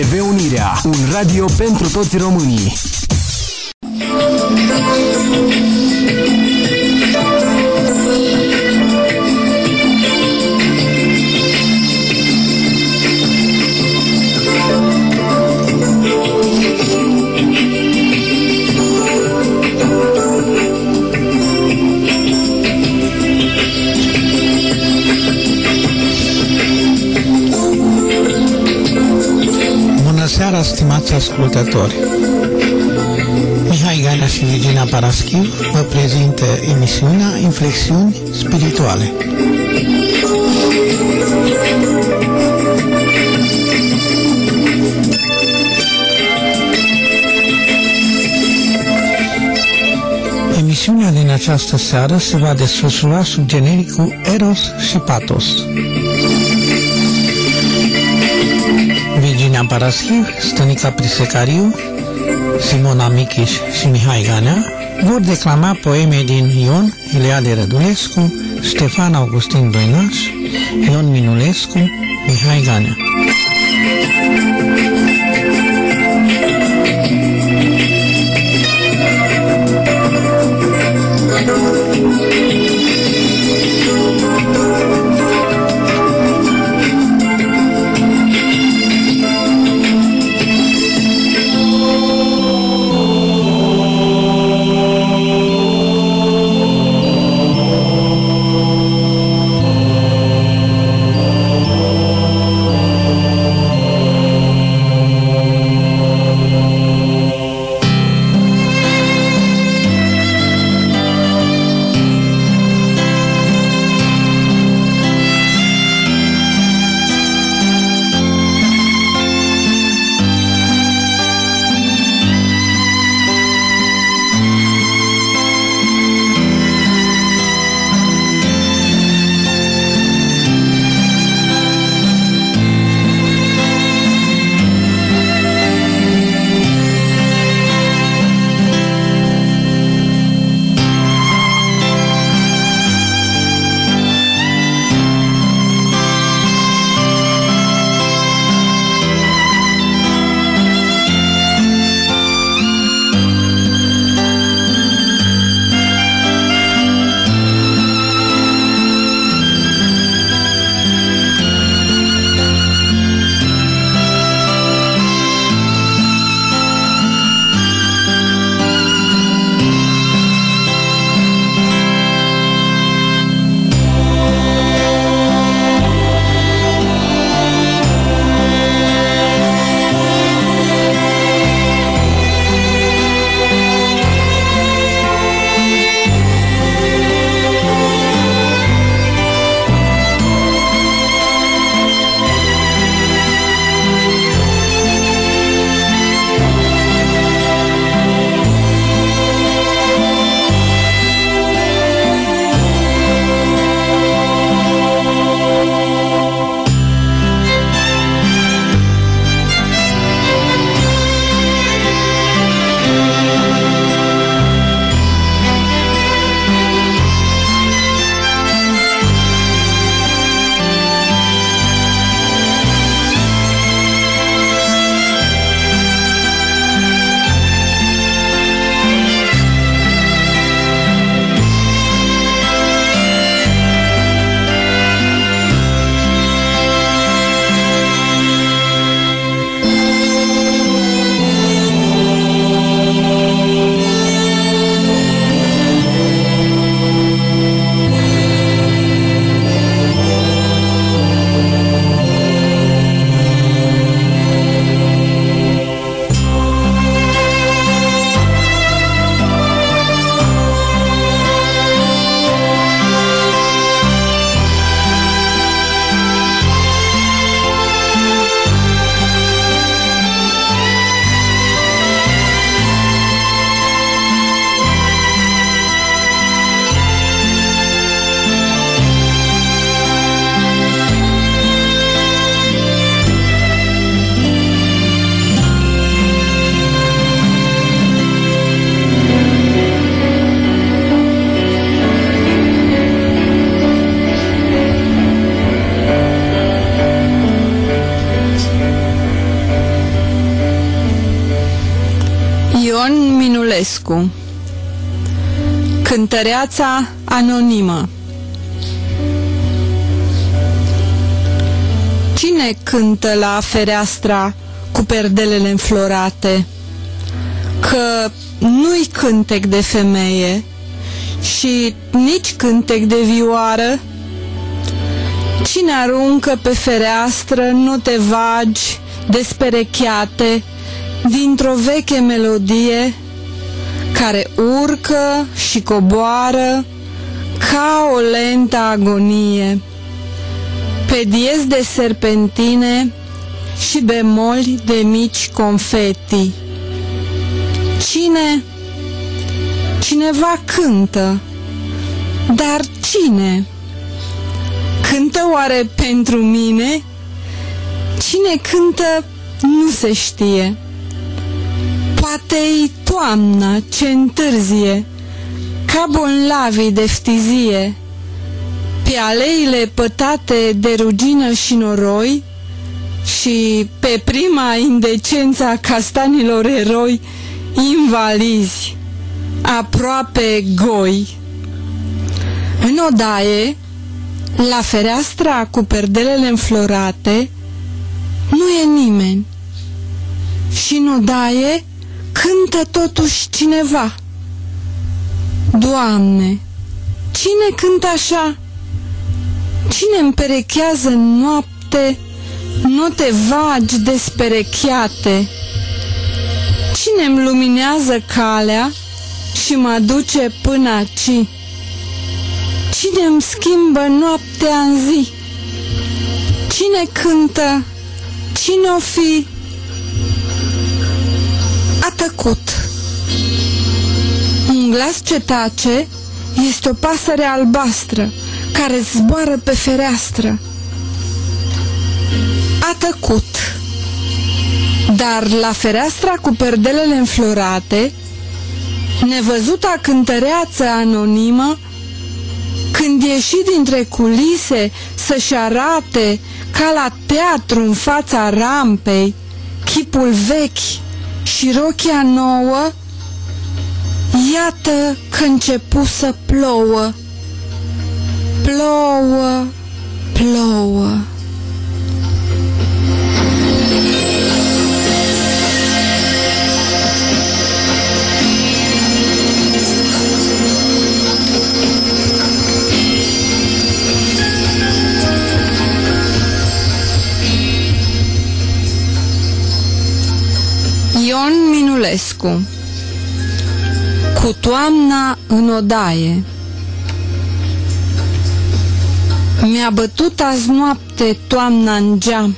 TV Unirea, un radio pentru toți românii. Ascultători! Mihai Ganea și Virginia Paraschiv vă prezintă emisiunea Inflexiuni Spirituale. Emisiunea din această seară se va desfășura sub genericul Eros și Patos. Virginia Paraschiv, Stănica Prisecariu, Simona Michiș și Mihai Ganea vor declama poeme din Ion Iliade Rădulescu, Ștefan Augustin Doinaș, Ion Minulescu, Mihai Ganea. Minulescu Cântăreața anonimă Cine cântă la fereastra cu perdelele înflorate? Că nu-i cântec de femeie și nici cântec de vioară? Cine aruncă pe fereastră note vagi, desperecheate, dintr-o veche melodie care urcă și coboară ca o lentă agonie pe diez de serpentine și bemoli de mici confeti. Cine? Cineva cântă. Dar cine? Cântă oare pentru mine? Cine cântă nu se știe. Poate-i toamna ce întârzie, ca bolnavii de ftizie, pe aleile pătate de rugină și noroi și pe prima indecența castanilor eroi, invalizi, aproape goi. În odaie, la fereastra cu perdelele înflorate, nu e nimeni. Și în odaie cântă totuși cineva. Doamne, cine cântă așa? Cine împerechează în noapte note vagi desperecheate? Cine îmi luminează calea și mă duce până aici? Cine îmi schimbă noaptea în zi? Cine cântă? Cine o fi? A tăcut. Un glas ce tace este o pasăre albastră care zboară pe fereastră. A tăcut. Dar la fereastra cu perdelele înflorate, nevăzuta cântăreață anonimă, când ieși dintre culise să-și arate ca la teatru în fața rampei, chipul vechi și rochia nouă, iată că începu să plouă. Plouă, plouă. Ion Minulescu Cu toamna în odaie. Mi-a bătut azi noapte toamna în geam.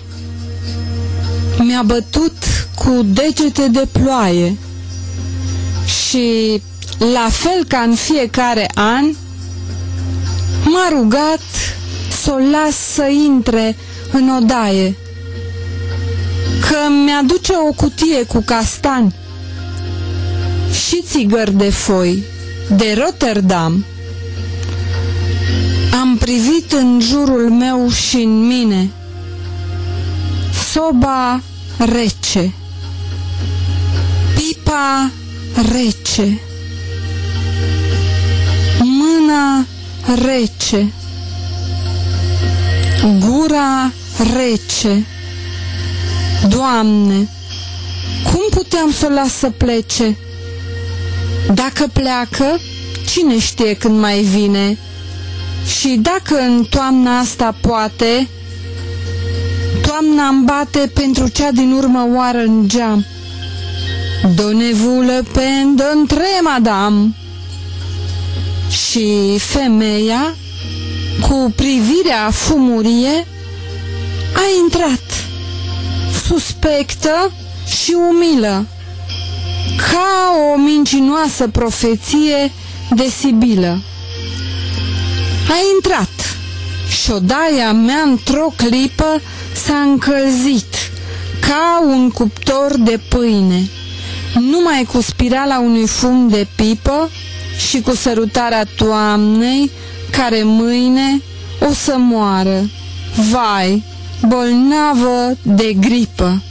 Mi-a bătut cu degete de ploaie. Și la fel ca în fiecare an M-a rugat să o las să intre în odaie Că mi-aduce o cutie cu castani Și țigări de foi de Rotterdam am privit în jurul meu și în mine. Soba rece. Pipa rece. Mâna rece. Gura rece. Doamne, cum puteam să o las să plece? Dacă pleacă, cine știe când mai vine? Și dacă în toamna asta poate, toamna îmi bate pentru cea din urmă oară în geam. Donnez-vous le pen d'entre, madame. Și femeia, cu privirea fumurie, a intrat, suspectă și umilă, ca o mincinoasă profeție de Sibilă. A intrat și odaia mea într-o clipă s-a încălzit ca un cuptor de pâine, numai cu spirala unui fum de pipă și cu sărutarea toamnei care mâine o să moară. Vai, bolnavă de gripă!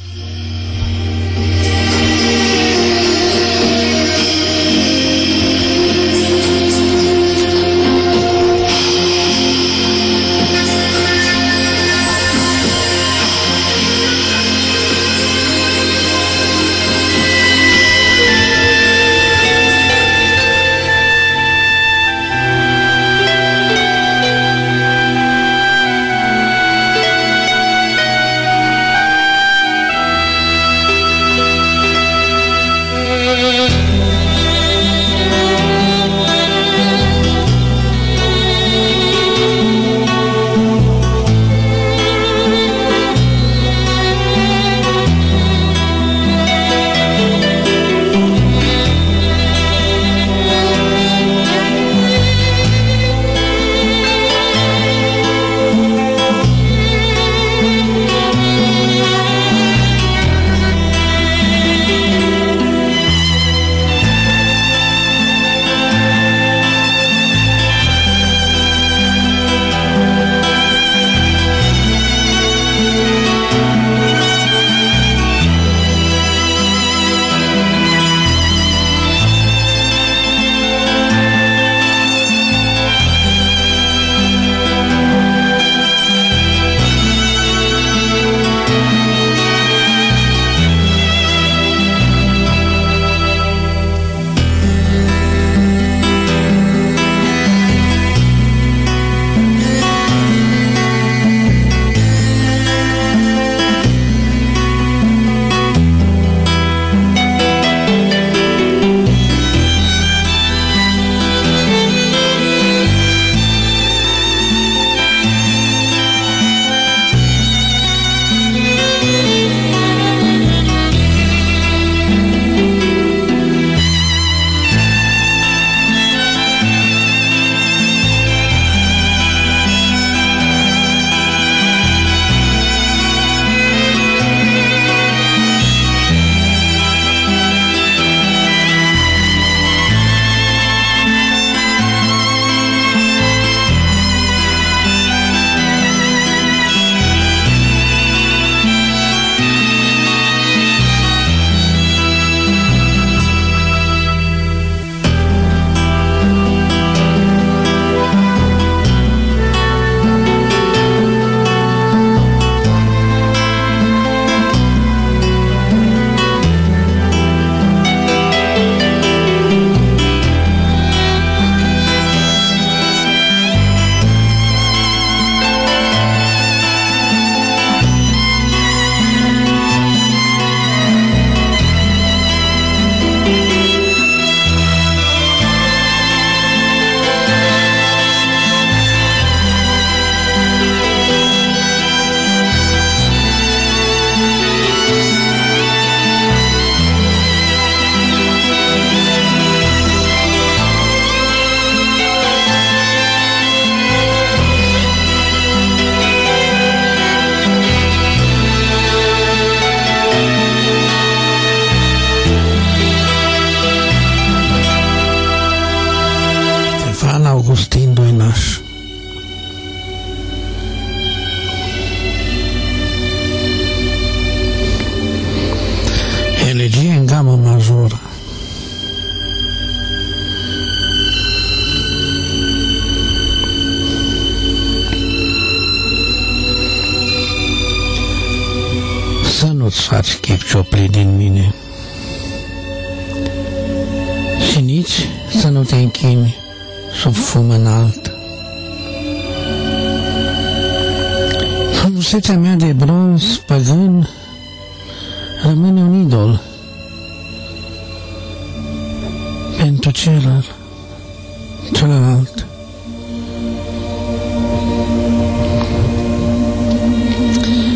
Celălalt.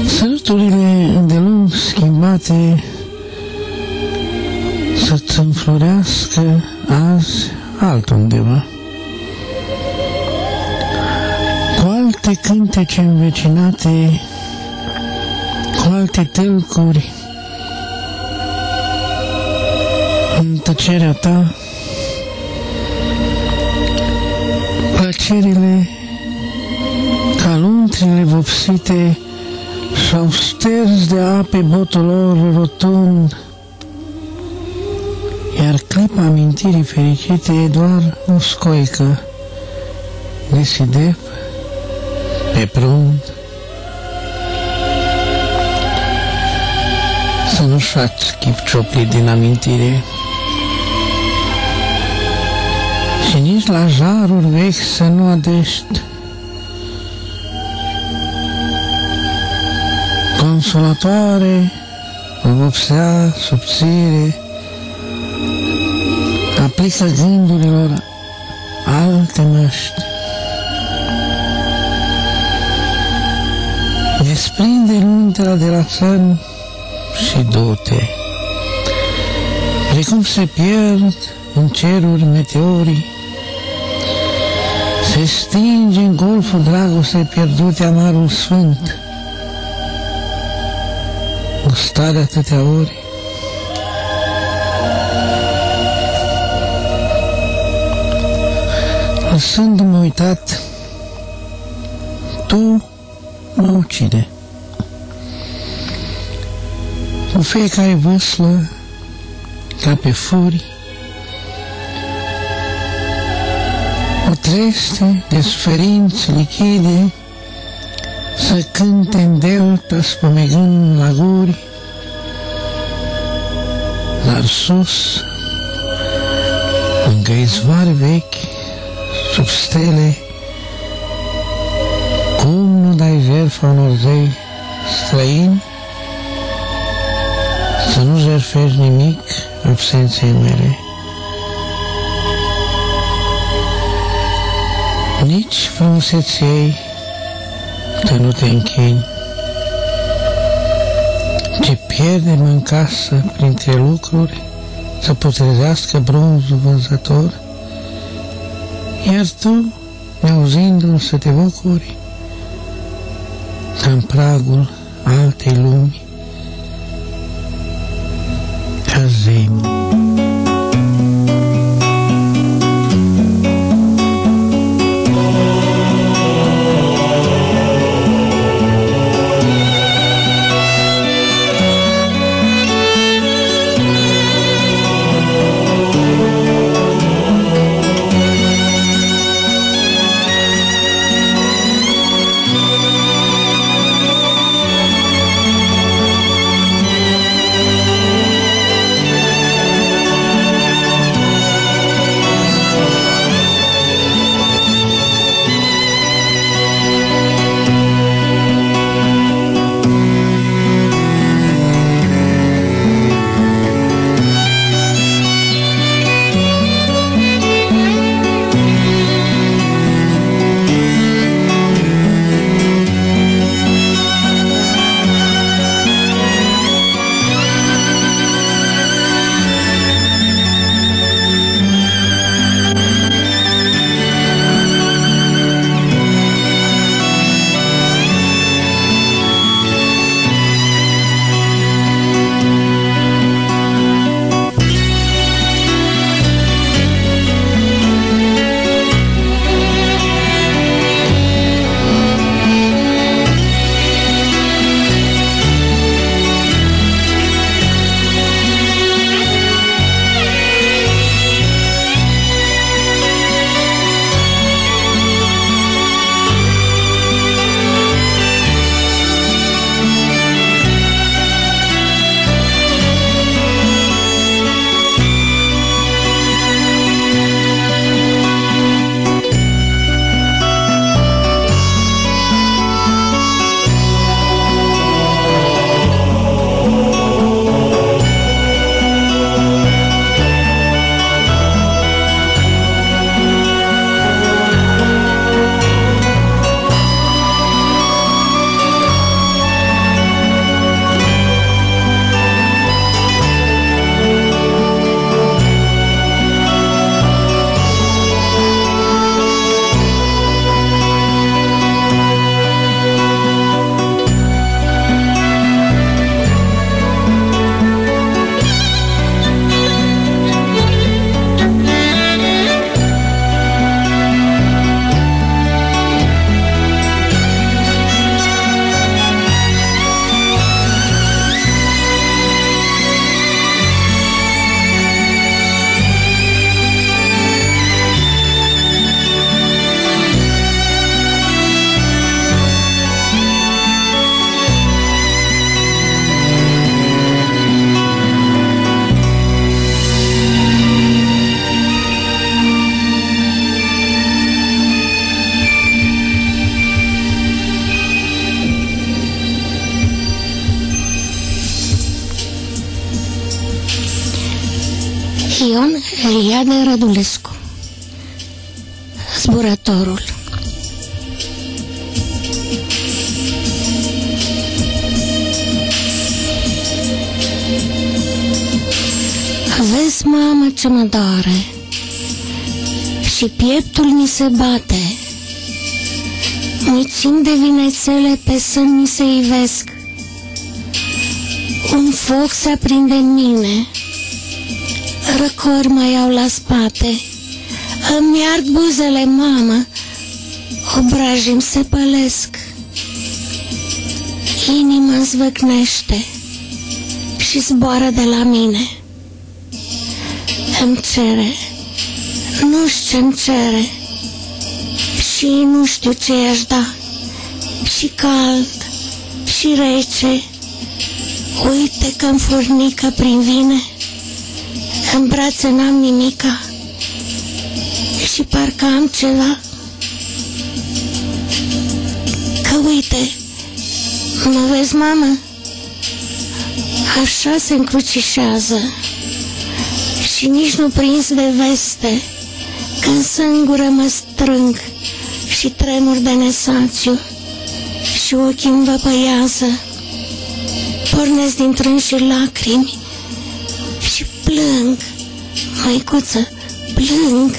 Săruturile îndelung schimbate să-ți înflorească azi altundeva. Cu alte cântece învecinate, cu alte tâlcuri, în tăcerea ta, plăcerile ca luntrile vopsite și-au șters de ape botul lor rotund, iar clipa amintirii fericite e doar o scoică de sidep pe prund. Să nu-și faci chip cioplit din amintire și nici la jaruri vechi să nu adești. Consolatoare, vopsea, subțire, aplică gândurilor alte măști. Desprinde luntera de la țărm și du-te. Precum se pierd în ceruri meteorii, se stinge în golful dragostei pierdute amarul sfânt, gustat de atâtea ori. Lăsându-mă uitat, tu mă ucide. Cu fiecare vâslă, ca pe furi, o treste de suferinți lichide să cânte în delta spumegând la guri, dar sus, lângă izvoare vechi, sub stele, cum nu dai jertfa unor zei străini, să nu jertfești nimic absenței mele. Nici frumuseței că nu te închini, ce pierde în casă printre lucruri să putrezească bronzul vânzător, iar tu, neauzindu-l să te bucuri, ca în pragul altei lumi, ca zemi. Pieptul mi se bate. Mulțimi de vinețele pe sân mi se ivesc. Un foc se aprinde în mine. Răcori mă iau la spate. Îmi ard buzele, mamă. Obrajii îmi se pălesc. Inima îmi zvăcnește Și zboară de la mine. Îmi cere Nu știu ce-mi cere Și nu știu ce i-aș da. Și cald Și rece. Uite că-mi furnică prin vine În brațe n-am nimica. Și parcă am ceva. Că uite Mă vezi, mamă? Așa se încrucișează. Și nici nu prins de veste Când sângură mă strâng Și tremur de nesațiu Și ochii îmi văpăiază Pornesc din și lacrimi Și plâng Măicuță, plâng.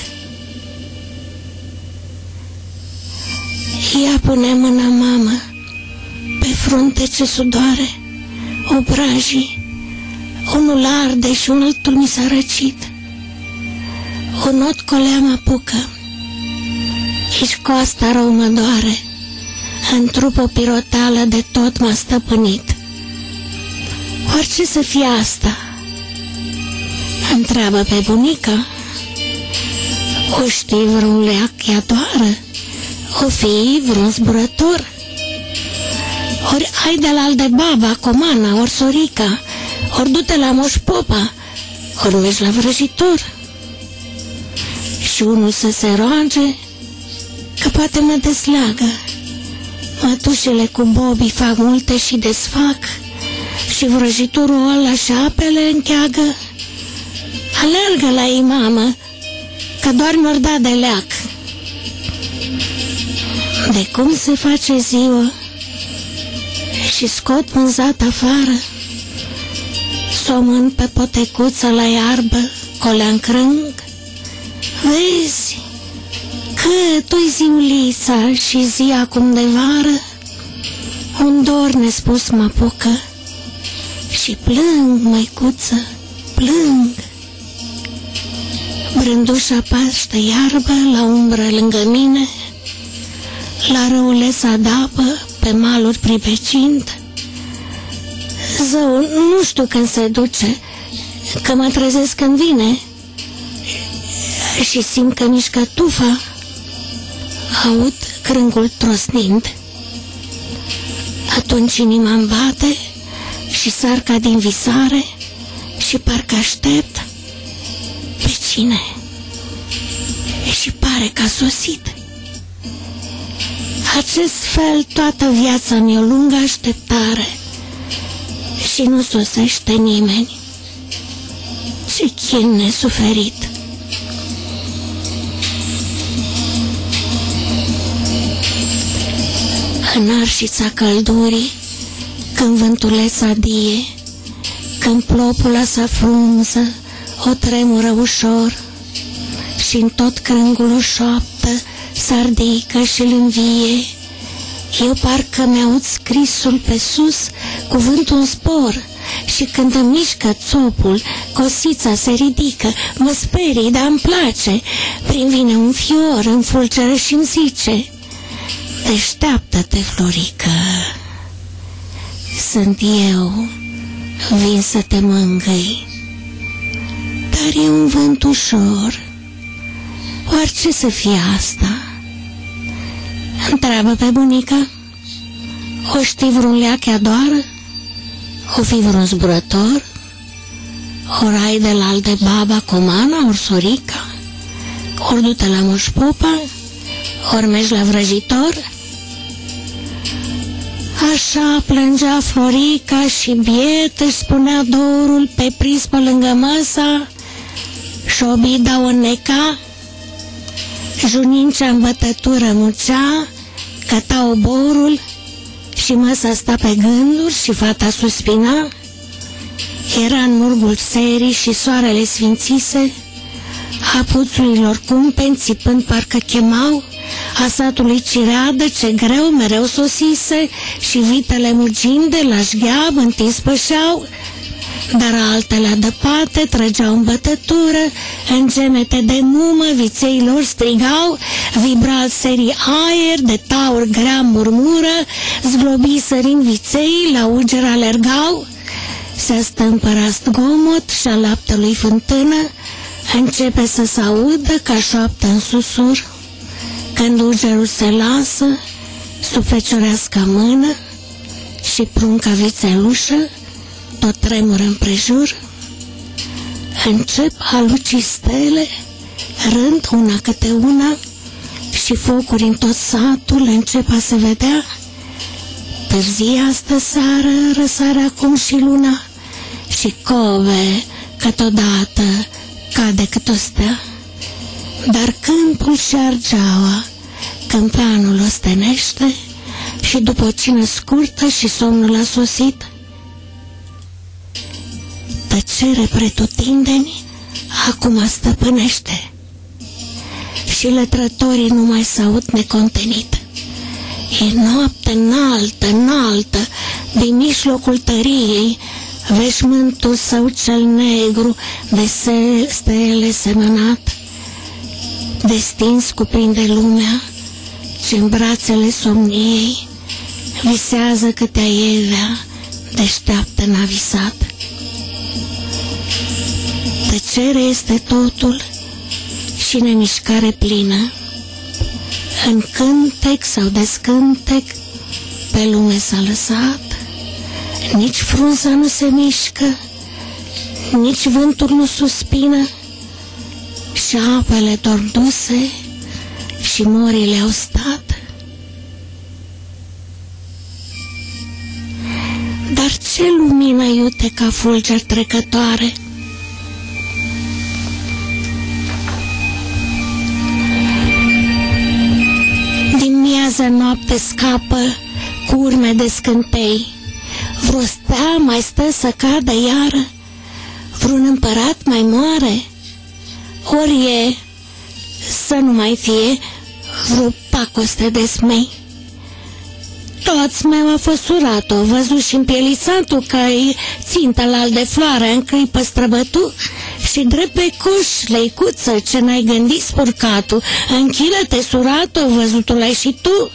Ea pune mâna mamă Pe frunte ce sudoare Obrajii Unul arde și un altul mi s-a răcit Un not colea mă apucă. Și coasta rău mă doare. În trup o pirotală de tot m-a stăpânit. Orice să fie asta? Întreabă pe bunica O știi vreun leac ea doară? O fi vreun zburător? Ori ai de la de baba, comana, ori sorica Ori du-te la moș popa Ori mergi la vrăjitor Și unul să se roage Că poate mă desleagă Mătușele cu bobii fac multe și desfac Și vrăjitorul ăla și apele încheagă. Alergă la ei, mamă Că doar mi-or da de leac. De cum se face ziua Și scot mânzat afară Somân pe potecuță la iarbă Colea în crâng Vezi că tu ziulița și zi acum de vară Un dor nespus mă apucă Și plâng, măicuță, plâng. Brândușa paște iarbă la umbră lângă mine La râuleța d'apă pe maluri pripecind. Zău, nu știu când se duce Că mă trezesc când vine Și simt că mișcă tufa Aud crângul trosnind. Atunci inima îmi bate Și sar ca din visare Și parcă aștept Pe cine. Și pare că a sosit. Acest fel toată viața mi-o lungă așteptare Și nu sosește nimeni. Ce chin nesuferit În arșița căldurii Când vântuleța adie Când plopula să frunză O tremură ușor și în tot crângul o șoaptă Sardică și-l învie Eu parcă mi-aud scrisul pe sus Cuvântul în spor și când îmi mișcă țopul, cosița se ridică, mă sperii, dar îmi place. Prin vine un fior, în fulgeră și îmi zice, Deșteaptă-te, Florică, sunt eu, vin să te mângâi. Dar e un vânt ușor, orice să fie asta. Întreabă pe bunica, o știi vreun leac doar? O fi vreun zburător? Ori ai de la de baba comana, ori sorica? Ori du-te la moș popa? Ori mergi la vrăjitor? Așa plângea Florica și biet își spunea dorul pe prispă lângă masa și și obida o neca, Junincea în bătătură mucea, căta oborul și măsa sta pe gânduri și fata suspina. Era în murgul serii și soarele sfințise, a puțurilor cumpeni țipând parcă chemau, a satului cireadă ce greu mereu sosise și vitele mugind de la șgheab întins pășeau, dar altele adăpate trăgeau în bătătură, în gemete de mumă vițeilor strigau, vibra serii aer, de taur grea murmură, zglobii sărind viței, la uger alergau, se stâmpăra zgomot și a laptelui fântână, începe să se audă ca șoaptă în susur, când ugerul se lasă, sub feciorească mână și prunca vițelușă, tot tremură împrejur, încep a lucii stele, rând una câte una, și focuri în tot satul încep a se vedea. Târzia astă seară răsare acum și luna, și cove, câteodată, cade cât o stea. Dar câmpul și argeaua, câmpeanul ostenește, și după o cină scurtă și somnul a sosit, tăcere pretutindeni acum stăpânește și lătrătorii nu mai s-aud necontenit. E noapte înaltă, înaltă, din mijlocul tăriei, veșmântul său cel negru de stele semănat, destins cuprinde lumea, ce în brațele somniei visează câtea evea deșteaptă n-a visat. Tăcere este totul și nemișcare plină. În cântec sau descântec pe lume s-a lăsat, nici frunza nu se mișcă, nici vântul nu suspină, și apele doar duse și morile au stat. Dar ce lumină iute ca fulger trecătoare, miază noapte scapă cu urme de scântei. Vreo stea mai stă să cadă iară, vreun împărat mai moare, ori e să nu mai fie vreo pacoste de smei. Toți mi-au făsurat-o, văzut și împielițatul că e țintă la de floare în clipă străbătu și drept pe coș, leicuță, ce n-ai gândit spurcatul, închilă-te surat-o, văzutul ai și tu.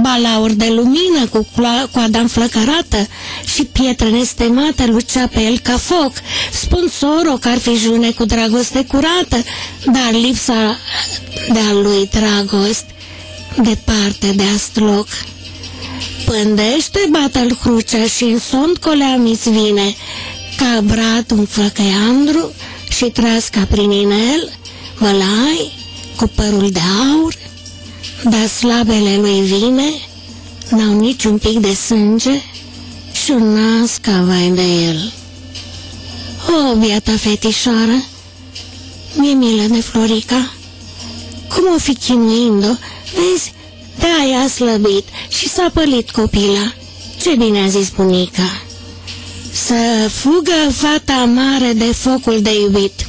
Balaur de lumină cu coada înflăcărată și pietre nestemate lucea pe el ca foc. Spun soro că ar fi june cu dragoste curată, dar lipsa de-a lui dragoste departe de astloc. Pândește bată-l crucea și în somn coleamiți vine, ca brat un flăcăiandru și trasca prin inel, vălai cu părul de aur, dar slabele lui vine, n-au niciun pic de sânge și un nas ca vai de el. O, biata fetișoară, mi-e milă de Florica, cum o fi chinuind-o, vezi, de-aia a slăbit și s-a pălit copila. Ce bine a zis bunica. Să fugă fata mare de focul de iubit.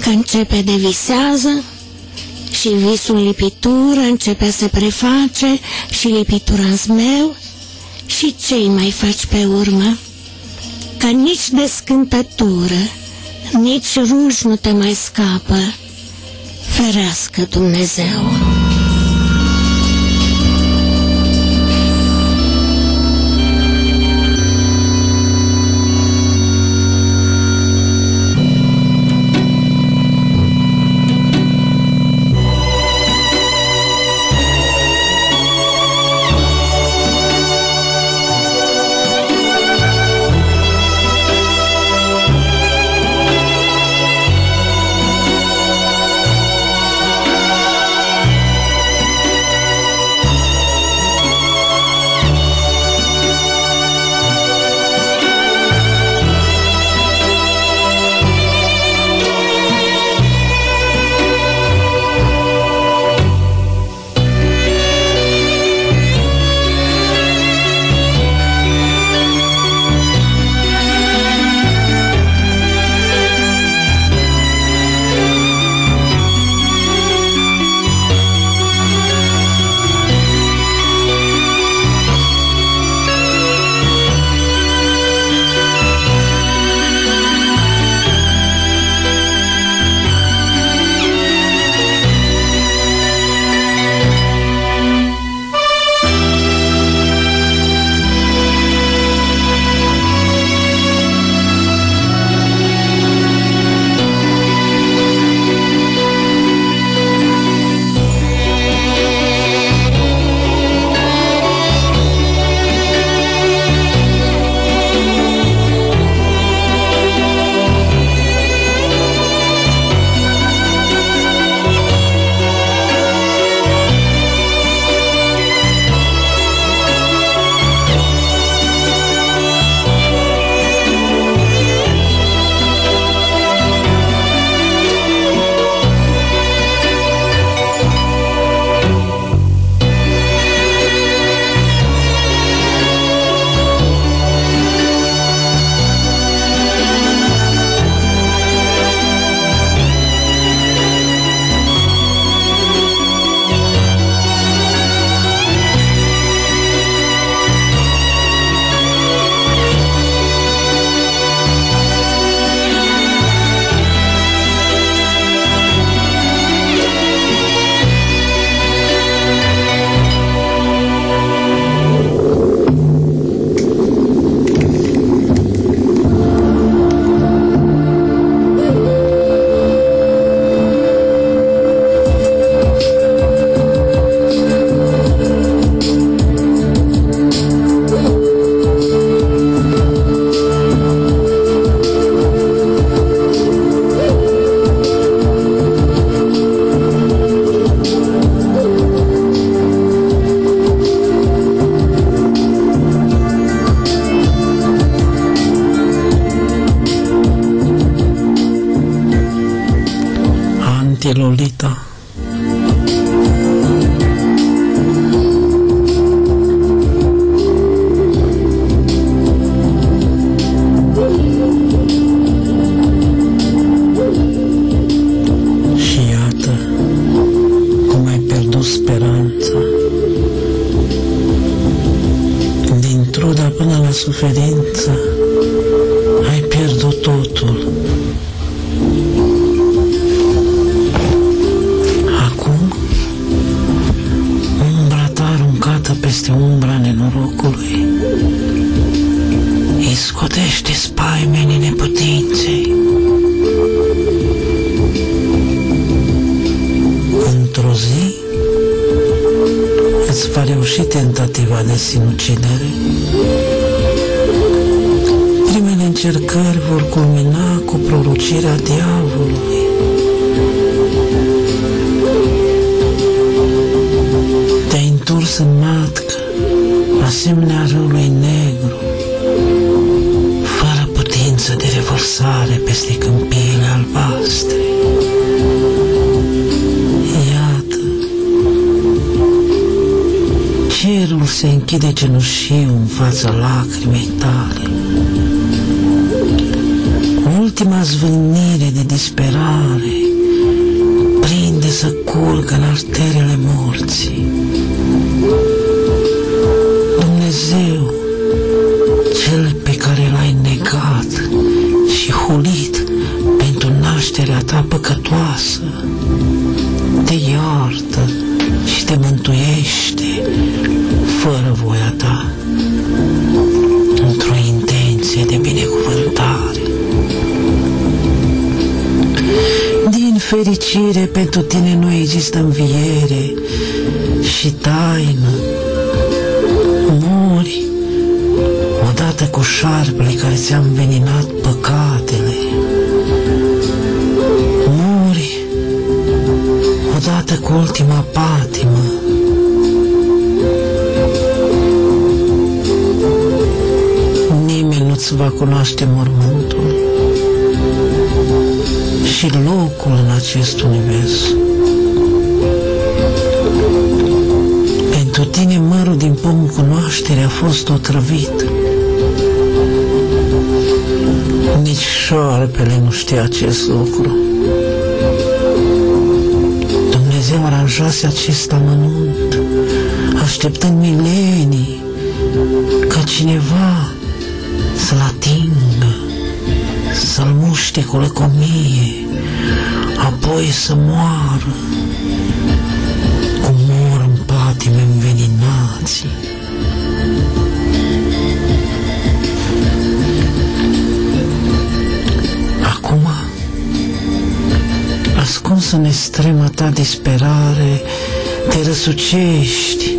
Că începe de visează și visul lipitură începe să preface și lipitura în zmeu și ce mai faci pe urmă? Că nici descântătură, nici ruj nu te mai scapă. Ferească Dumnezeu! Sinucidere. Primele încercări vor culmina cu prorocirea diavolului. Cerul se închide cenușiu în fața lacrimei tale. Ultima zvânnire de disperare prinde să curgă în arterele morții. Dumnezeu, cel pe care l-ai negat și hulit pentru nașterea ta păcătoasă, te iartă fără voia ta, într-o intenție de binecuvântare. Din fericire pentru tine nu există înviere și taină. Mori odată cu șarpele care ți-a înveninat păcatele. Mori odată cu ultima patimă. Nimeni nu-ți va cunoaște mormântul și locul în acest univers. Pentru tine mărul din pomul cunoaștere a fost otrăvit. Nici șoarpele nu știa acest lucru. Dumnezeu aranjase acest amănunt, așteptând milenii ca cineva să-l muște cu lăcomie, apoi să moară, cum mor în patime înveninații. Acum, ascuns în extrema ta disperare, te răsucești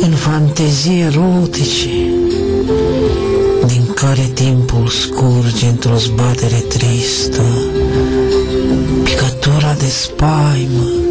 în fantezii erotice, din care timpul scurge într-o zbatere tristă, picătura de spaimă,